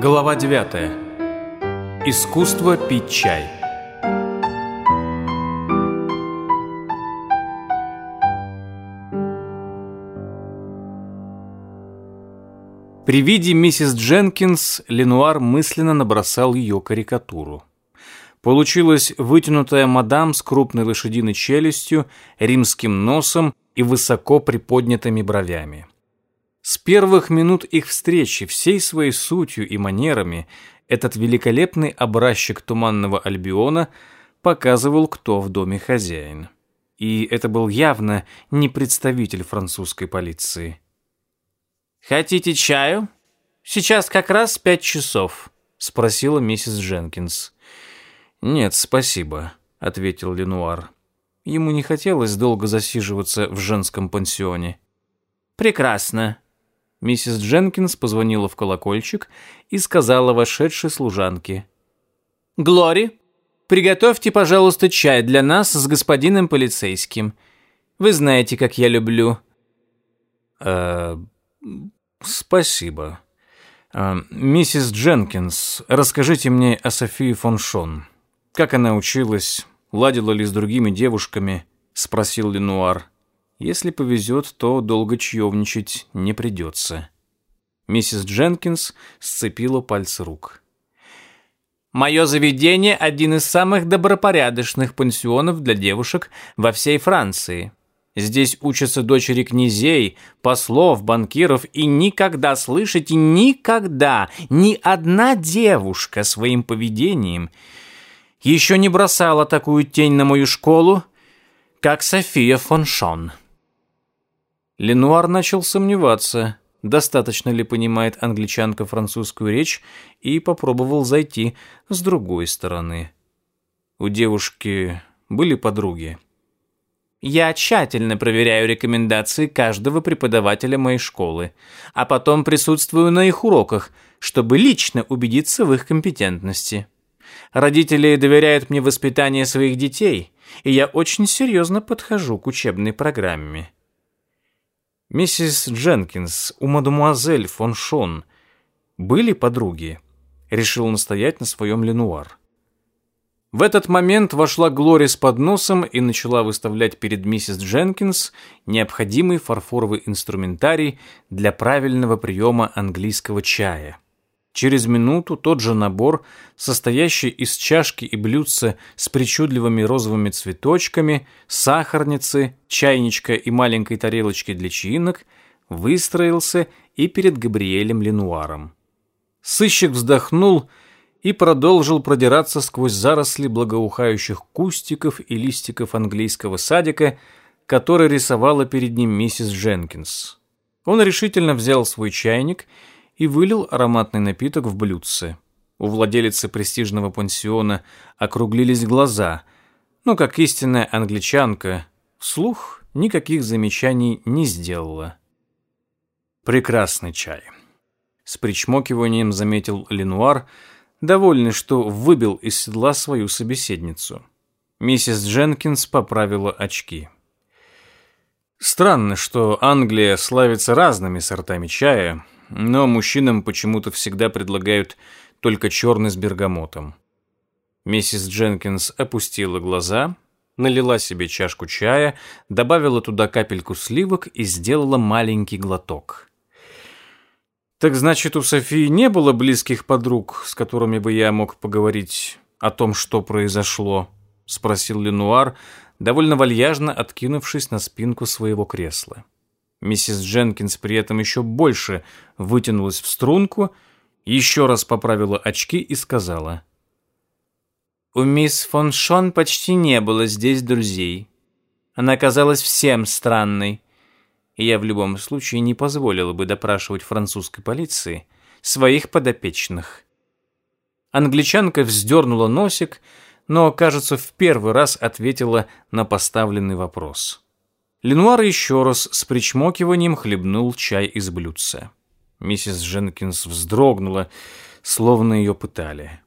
Глава 9. Искусство пить чай. При виде миссис Дженкинс Ленуар мысленно набросал ее карикатуру. Получилась вытянутая мадам с крупной лошадиной челюстью, римским носом и высоко приподнятыми бровями. С первых минут их встречи всей своей сутью и манерами этот великолепный образчик туманного Альбиона показывал, кто в доме хозяин. И это был явно не представитель французской полиции. «Хотите чаю? Сейчас как раз пять часов», — спросила миссис Дженкинс. «Нет, спасибо», — ответил Ленуар. Ему не хотелось долго засиживаться в женском пансионе. «Прекрасно», Миссис Дженкинс позвонила в колокольчик и сказала вошедшей служанке. «Глори, приготовьте, пожалуйста, чай для нас с господином полицейским. Вы знаете, как я люблю». «Э -э «Спасибо. Э миссис Дженкинс, расскажите мне о Софии фон Шон. Как она училась, ладила ли с другими девушками?» — спросил Ленуар. Если повезет, то долго чаевничать не придется. Миссис Дженкинс сцепила пальцы рук. «Мое заведение – один из самых добропорядочных пансионов для девушек во всей Франции. Здесь учатся дочери князей, послов, банкиров, и никогда, слышите, никогда ни одна девушка своим поведением еще не бросала такую тень на мою школу, как София фон Шон». Ленуар начал сомневаться, достаточно ли понимает англичанка французскую речь, и попробовал зайти с другой стороны. У девушки были подруги. Я тщательно проверяю рекомендации каждого преподавателя моей школы, а потом присутствую на их уроках, чтобы лично убедиться в их компетентности. Родители доверяют мне воспитание своих детей, и я очень серьезно подхожу к учебной программе. Миссис Дженкинс у мадемуазель фон Шон были подруги. Решил настоять на своем Ленуар. В этот момент вошла Глори с подносом и начала выставлять перед миссис Дженкинс необходимый фарфоровый инструментарий для правильного приема английского чая – Через минуту тот же набор, состоящий из чашки и блюдца с причудливыми розовыми цветочками, сахарницы, чайничка и маленькой тарелочки для чаинок, выстроился и перед Габриэлем Ленуаром. Сыщик вздохнул и продолжил продираться сквозь заросли благоухающих кустиков и листиков английского садика, который рисовала перед ним миссис Дженкинс. Он решительно взял свой чайник и, и вылил ароматный напиток в блюдце. У владелицы престижного пансиона округлились глаза, но, как истинная англичанка, слух никаких замечаний не сделала. «Прекрасный чай», — с причмокиванием заметил Ленуар, довольный, что выбил из седла свою собеседницу. Миссис Дженкинс поправила очки. Странно, что Англия славится разными сортами чая, но мужчинам почему-то всегда предлагают только черный с бергамотом. Миссис Дженкинс опустила глаза, налила себе чашку чая, добавила туда капельку сливок и сделала маленький глоток. «Так значит, у Софии не было близких подруг, с которыми бы я мог поговорить о том, что произошло?» — спросил Ленуар, довольно вальяжно откинувшись на спинку своего кресла. Миссис Дженкинс при этом еще больше вытянулась в струнку, еще раз поправила очки и сказала. «У мисс фон Шон почти не было здесь друзей. Она казалась всем странной. И я в любом случае не позволила бы допрашивать французской полиции своих подопечных». Англичанка вздернула носик, но, кажется, в первый раз ответила на поставленный вопрос. Ленуар еще раз с причмокиванием хлебнул чай из блюдца. Миссис Дженкинс вздрогнула, словно ее пытали.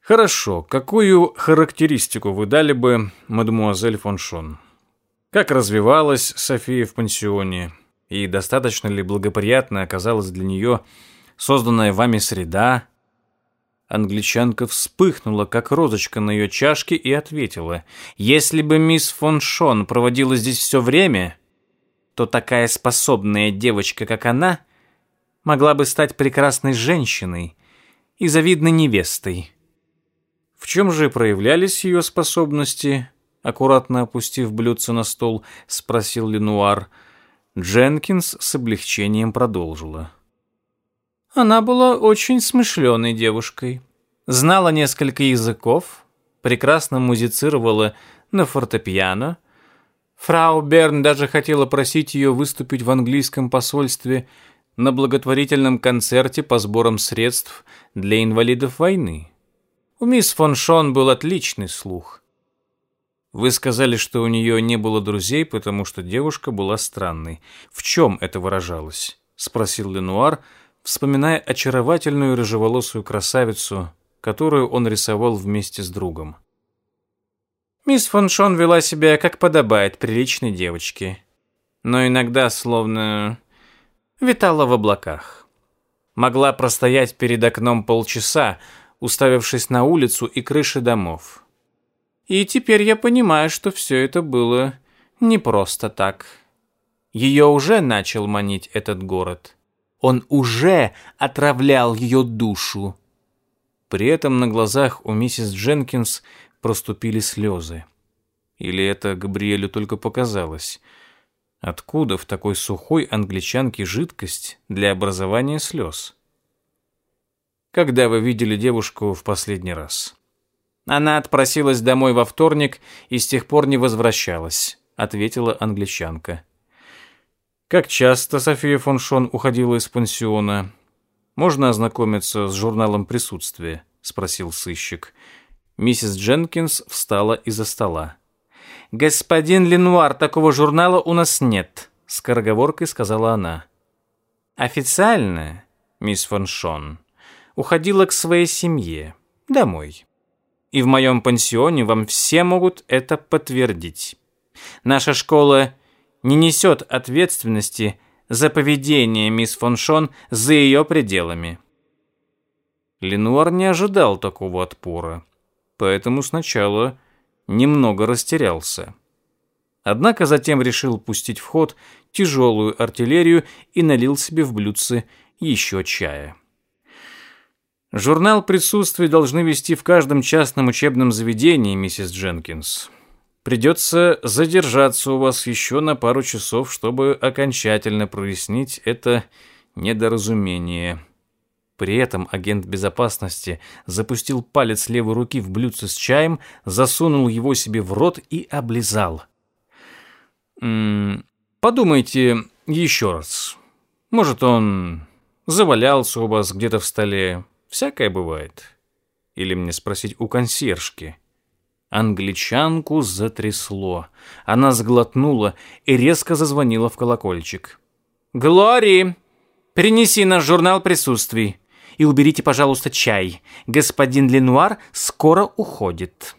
«Хорошо. Какую характеристику вы дали бы мадемуазель Фоншон? Как развивалась София в пансионе? И достаточно ли благоприятно оказалась для нее созданная вами среда Англичанка вспыхнула, как розочка на ее чашке, и ответила. «Если бы мисс фон Шон проводила здесь все время, то такая способная девочка, как она, могла бы стать прекрасной женщиной и завидной невестой». В чем же проявлялись ее способности? Аккуратно опустив блюдце на стол, спросил Ленуар. Дженкинс с облегчением продолжила. Она была очень смышленой девушкой, знала несколько языков, прекрасно музицировала на фортепиано. Фрау Берн даже хотела просить ее выступить в английском посольстве на благотворительном концерте по сборам средств для инвалидов войны. У мисс фон Шон был отличный слух. Вы сказали, что у нее не было друзей, потому что девушка была странной. В чем это выражалось? — спросил Ленуар, — вспоминая очаровательную рыжеволосую красавицу, которую он рисовал вместе с другом. Мисс фон Шон вела себя, как подобает приличной девочке, но иногда словно витала в облаках. Могла простоять перед окном полчаса, уставившись на улицу и крыши домов. И теперь я понимаю, что все это было не просто так. Ее уже начал манить этот город. Он уже отравлял ее душу. При этом на глазах у миссис Дженкинс проступили слезы. Или это Габриэлю только показалось? Откуда в такой сухой англичанке жидкость для образования слез? Когда вы видели девушку в последний раз? Она отпросилась домой во вторник и с тех пор не возвращалась, ответила англичанка. Как часто София фон Шон уходила из пансиона? Можно ознакомиться с журналом присутствия? спросил сыщик. Миссис Дженкинс встала из-за стола. Господин Ленуар, такого журнала у нас нет, скороговоркой сказала она. Официально мисс фон Шон уходила к своей семье, домой. И в моем пансионе вам все могут это подтвердить. Наша школа не несет ответственности за поведение мисс фон Шон за ее пределами. Ленуар не ожидал такого отпора, поэтому сначала немного растерялся. Однако затем решил пустить в ход тяжелую артиллерию и налил себе в блюдце еще чая. Журнал присутствий должны вести в каждом частном учебном заведении, миссис Дженкинс. Придется задержаться у вас еще на пару часов, чтобы окончательно прояснить это недоразумение. При этом агент безопасности запустил палец левой руки в блюдце с чаем, засунул его себе в рот и облизал. «Подумайте еще раз. Может, он завалялся у вас где-то в столе. Всякое бывает. Или мне спросить у консьержки». Англичанку затрясло. Она сглотнула и резко зазвонила в колокольчик. «Глори, принеси наш журнал присутствий и уберите, пожалуйста, чай. Господин Ленуар скоро уходит».